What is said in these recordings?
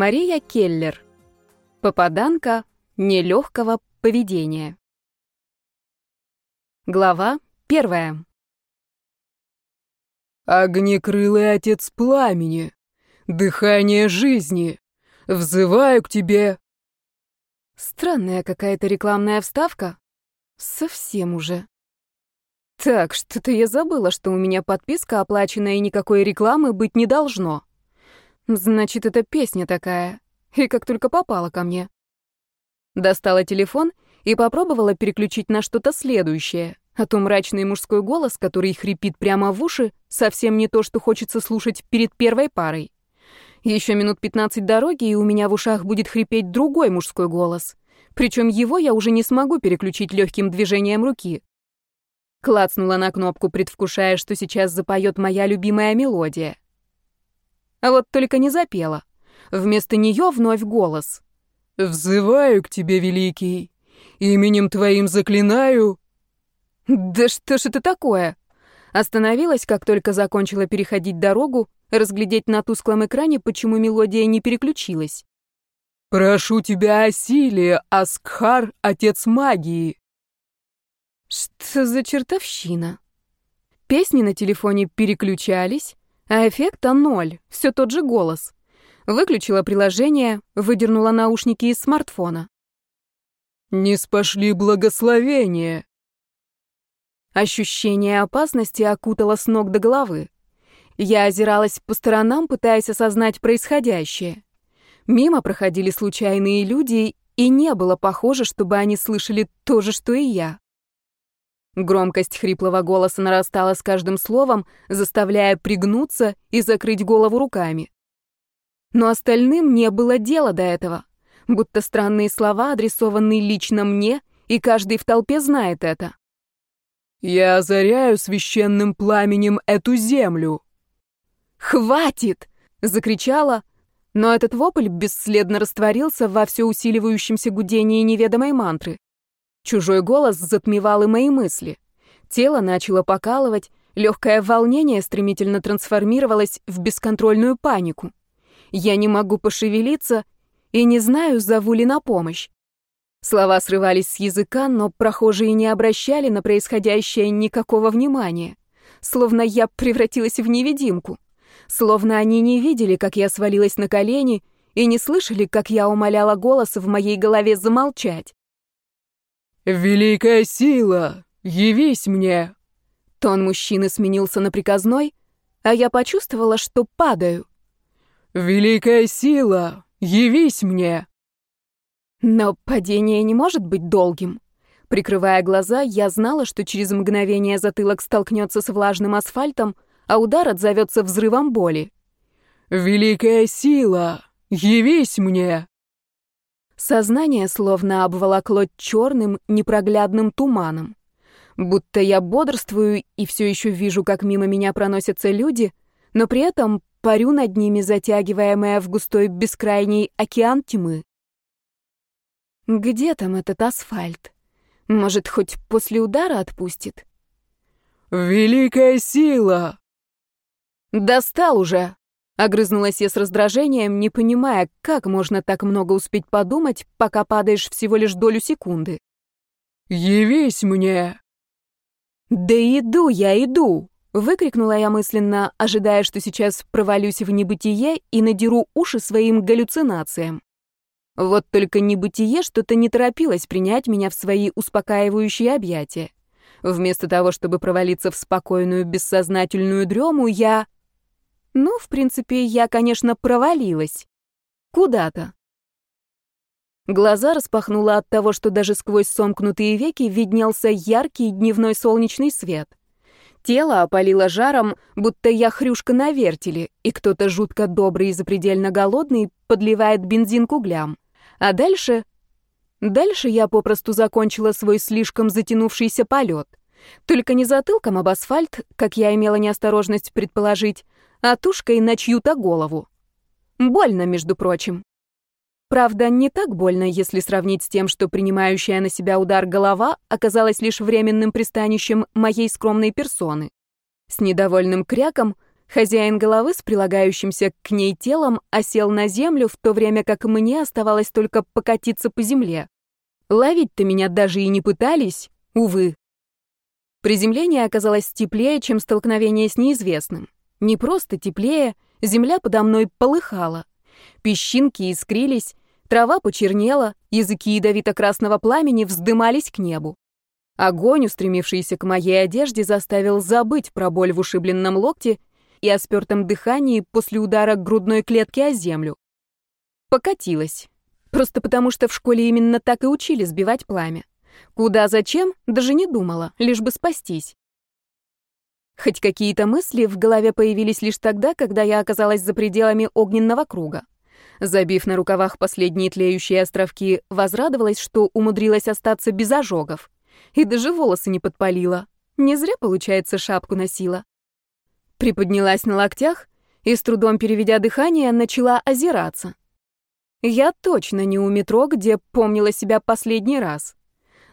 Мария Келлер. Попаданка нелегкого поведения. Глава первая. Огнекрылый отец пламени, дыхание жизни, взываю к тебе. Странная какая-то рекламная вставка. Совсем уже. Так, что-то я забыла, что у меня подписка оплаченная и никакой рекламы быть не должно. Значит, это песня такая. И как только попала ко мне. Достала телефон и попробовала переключить на что-то следующее. А то мрачный мужской голос, который хрипит прямо в уши, совсем не то, что хочется слушать перед первой парой. Еще минут 15 дороги, и у меня в ушах будет хрипеть другой мужской голос. Причем его я уже не смогу переключить легким движением руки. Клацнула на кнопку, предвкушая, что сейчас запоет моя любимая мелодия. А вот только не запела. Вместо нее вновь голос. «Взываю к тебе, великий, именем твоим заклинаю...» «Да что ж это такое?» Остановилась, как только закончила переходить дорогу, разглядеть на тусклом экране, почему мелодия не переключилась. «Прошу тебя о силе, Аскхар, отец магии!» Что за чертовщина? Песни на телефоне переключались, а эффекта ноль, все тот же голос. Выключила приложение, выдернула наушники из смартфона. «Не спошли благословения!» Ощущение опасности окутало с ног до головы. Я озиралась по сторонам, пытаясь осознать происходящее. Мимо проходили случайные люди, и не было похоже, чтобы они слышали то же, что и я. Громкость хриплого голоса нарастала с каждым словом, заставляя пригнуться и закрыть голову руками. Но остальным не было дела до этого, будто странные слова, адресованные лично мне, и каждый в толпе знает это. «Я озаряю священным пламенем эту землю!» «Хватит!» — закричала, но этот вопль бесследно растворился во все усиливающемся гудении неведомой мантры. Чужой голос затмевал и мои мысли. Тело начало покалывать, легкое волнение стремительно трансформировалось в бесконтрольную панику. Я не могу пошевелиться и не знаю, зову ли на помощь. Слова срывались с языка, но прохожие не обращали на происходящее никакого внимания. Словно я превратилась в невидимку. Словно они не видели, как я свалилась на колени, и не слышали, как я умоляла голос в моей голове замолчать. «Великая сила, явись мне!» Тон мужчины сменился на приказной, а я почувствовала, что падаю. «Великая сила, явись мне!» Но падение не может быть долгим. Прикрывая глаза, я знала, что через мгновение затылок столкнется с влажным асфальтом, а удар отзовется взрывом боли. «Великая сила, явись мне!» Сознание словно обволокло черным, непроглядным туманом. Будто я бодрствую и все еще вижу, как мимо меня проносятся люди, но при этом парю над ними, затягиваемая в густой бескрайний океан тьмы. Где там этот асфальт? Может, хоть после удара отпустит? «Великая сила!» «Достал уже!» Огрызнулась я с раздражением, не понимая, как можно так много успеть подумать, пока падаешь всего лишь долю секунды. «Явись мне!» «Да иду я, иду!» — выкрикнула я мысленно, ожидая, что сейчас провалюсь в небытие и надеру уши своим галлюцинациям. Вот только небытие что-то не торопилось принять меня в свои успокаивающие объятия. Вместо того, чтобы провалиться в спокойную бессознательную дрему, я... Ну, в принципе, я, конечно, провалилась. Куда-то. Глаза распахнула от того, что даже сквозь сомкнутые веки виднелся яркий дневной солнечный свет. Тело опалило жаром, будто я хрюшка на вертеле, и кто-то жутко добрый и запредельно голодный подливает бензин к углям. А дальше... Дальше я попросту закончила свой слишком затянувшийся полет. Только не затылком об асфальт, как я имела неосторожность предположить, а тушкой на чью-то голову. Больно, между прочим. Правда, не так больно, если сравнить с тем, что принимающая на себя удар голова оказалась лишь временным пристанищем моей скромной персоны. С недовольным кряком Хозяин головы с прилагающимся к ней телом осел на землю, в то время как мне оставалось только покатиться по земле. Ловить-то меня даже и не пытались, увы. Приземление оказалось теплее, чем столкновение с неизвестным. Не просто теплее, земля подо мной полыхала. Песчинки искрились, трава почернела, языки ядовито-красного пламени вздымались к небу. Огонь, устремившийся к моей одежде, заставил забыть про боль в ушибленном локте и о спёртом дыхании после удара грудной клетки о землю. Покатилась. Просто потому, что в школе именно так и учили сбивать пламя. Куда, зачем, даже не думала, лишь бы спастись. Хоть какие-то мысли в голове появились лишь тогда, когда я оказалась за пределами огненного круга. Забив на рукавах последние тлеющие островки, возрадовалась, что умудрилась остаться без ожогов. И даже волосы не подпалила. Не зря, получается, шапку носила. Приподнялась на локтях и, с трудом переведя дыхание, начала озираться. Я точно не у метро, где помнила себя последний раз.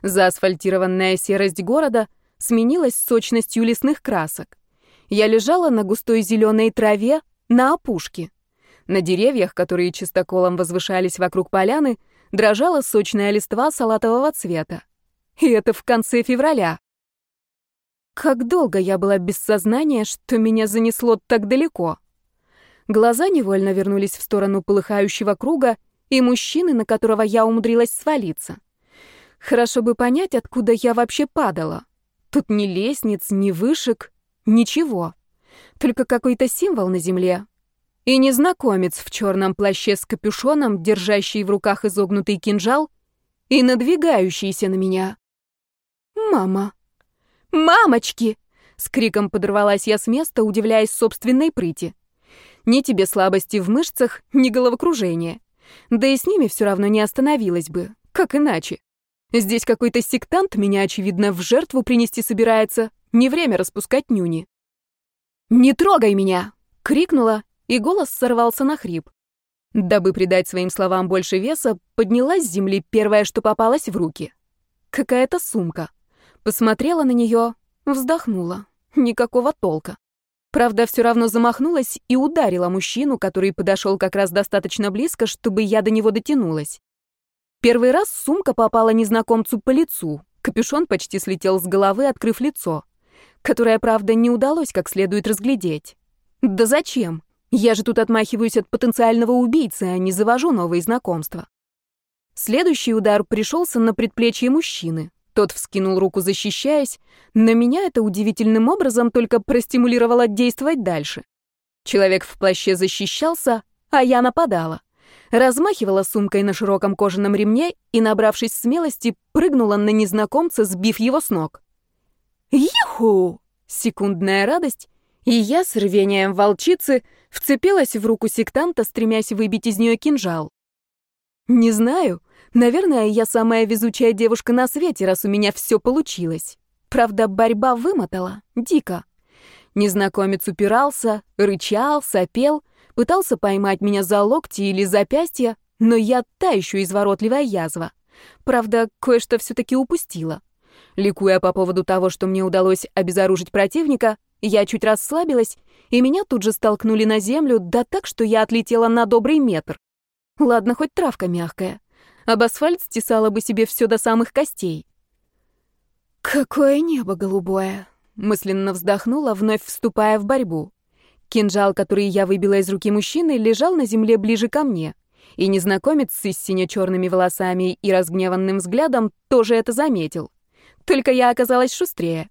Заасфальтированная серость города сменилась сочностью лесных красок. Я лежала на густой зеленой траве на опушке. На деревьях, которые чистоколом возвышались вокруг поляны, дрожала сочная листва салатового цвета. И это в конце февраля. Как долго я была без сознания, что меня занесло так далеко. Глаза невольно вернулись в сторону полыхающего круга и мужчины, на которого я умудрилась свалиться. Хорошо бы понять, откуда я вообще падала. Тут ни лестниц, ни вышек, ничего. Только какой-то символ на земле. И незнакомец в черном плаще с капюшоном, держащий в руках изогнутый кинжал и надвигающийся на меня. «Мама! Мамочки!» С криком подорвалась я с места, удивляясь собственной прыти. Ни тебе слабости в мышцах, ни головокружения. Да и с ними все равно не остановилась бы. Как иначе? Здесь какой-то сектант меня, очевидно, в жертву принести собирается. Не время распускать нюни. «Не трогай меня!» — крикнула, и голос сорвался на хрип. Дабы придать своим словам больше веса, поднялась с земли первое, что попалось в руки. Какая-то сумка. Посмотрела на нее, вздохнула. Никакого толка. Правда, все равно замахнулась и ударила мужчину, который подошел как раз достаточно близко, чтобы я до него дотянулась. Первый раз сумка попала незнакомцу по лицу. Капюшон почти слетел с головы, открыв лицо, которое, правда, не удалось как следует разглядеть. Да зачем? Я же тут отмахиваюсь от потенциального убийцы, а не завожу новые знакомства. Следующий удар пришелся на предплечье мужчины. Тот вскинул руку, защищаясь. На меня это удивительным образом только простимулировало действовать дальше. Человек в плаще защищался, а я нападала. Размахивала сумкой на широком кожаном ремне и, набравшись смелости, прыгнула на незнакомца, сбив его с ног. «Юху!» Секундная радость, и я с рвением волчицы вцепилась в руку сектанта, стремясь выбить из нее кинжал. Не знаю, Наверное, я самая везучая девушка на свете, раз у меня все получилось. Правда, борьба вымотала. Дико. Незнакомец упирался, рычал, сопел, пытался поймать меня за локти или запястья, но я та еще изворотливая язва. Правда, кое-что все-таки упустила. Ликуя по поводу того, что мне удалось обезоружить противника, я чуть расслабилась, и меня тут же столкнули на землю, да так, что я отлетела на добрый метр. Ладно, хоть травка мягкая об асфальт стесала бы себе все до самых костей. «Какое небо голубое!» — мысленно вздохнула, вновь вступая в борьбу. Кинжал, который я выбила из руки мужчины, лежал на земле ближе ко мне, и незнакомец с сине-черными волосами и разгневанным взглядом тоже это заметил. Только я оказалась шустрее.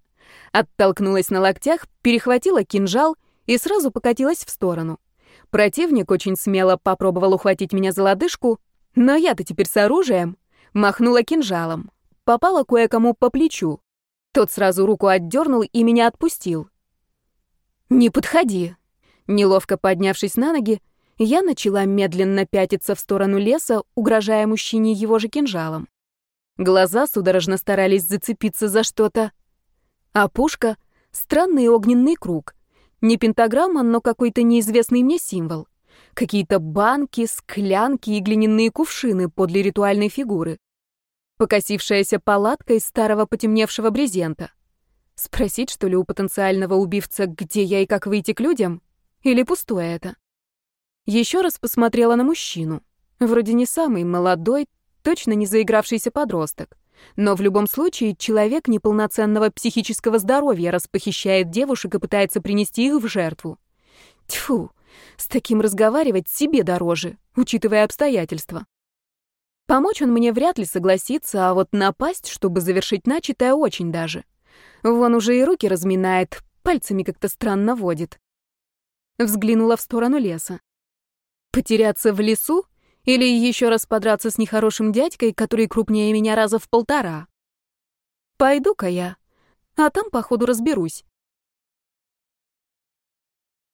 Оттолкнулась на локтях, перехватила кинжал и сразу покатилась в сторону. Противник очень смело попробовал ухватить меня за лодыжку, но я-то теперь с оружием. Махнула кинжалом. Попала кое-кому по плечу. Тот сразу руку отдернул и меня отпустил. «Не подходи!» Неловко поднявшись на ноги, я начала медленно пятиться в сторону леса, угрожая мужчине его же кинжалом. Глаза судорожно старались зацепиться за что-то. А пушка — странный огненный круг. Не пентаграмма, но какой-то неизвестный мне символ. Какие-то банки, склянки и глиняные кувшины подле ритуальной фигуры. Покосившаяся палатка из старого потемневшего брезента. Спросить, что ли, у потенциального убивца, где я и как выйти к людям? Или пустое это? Еще раз посмотрела на мужчину. Вроде не самый молодой, точно не заигравшийся подросток. Но в любом случае человек неполноценного психического здоровья распохищает девушек и пытается принести их в жертву. Тьфу, с таким разговаривать себе дороже, учитывая обстоятельства. Помочь он мне вряд ли согласится, а вот напасть, чтобы завершить начатое, очень даже. Вон уже и руки разминает, пальцами как-то странно водит. Взглянула в сторону леса. Потеряться в лесу или еще раз подраться с нехорошим дядькой, который крупнее меня раза в полтора? Пойду-ка я, а там, походу, разберусь.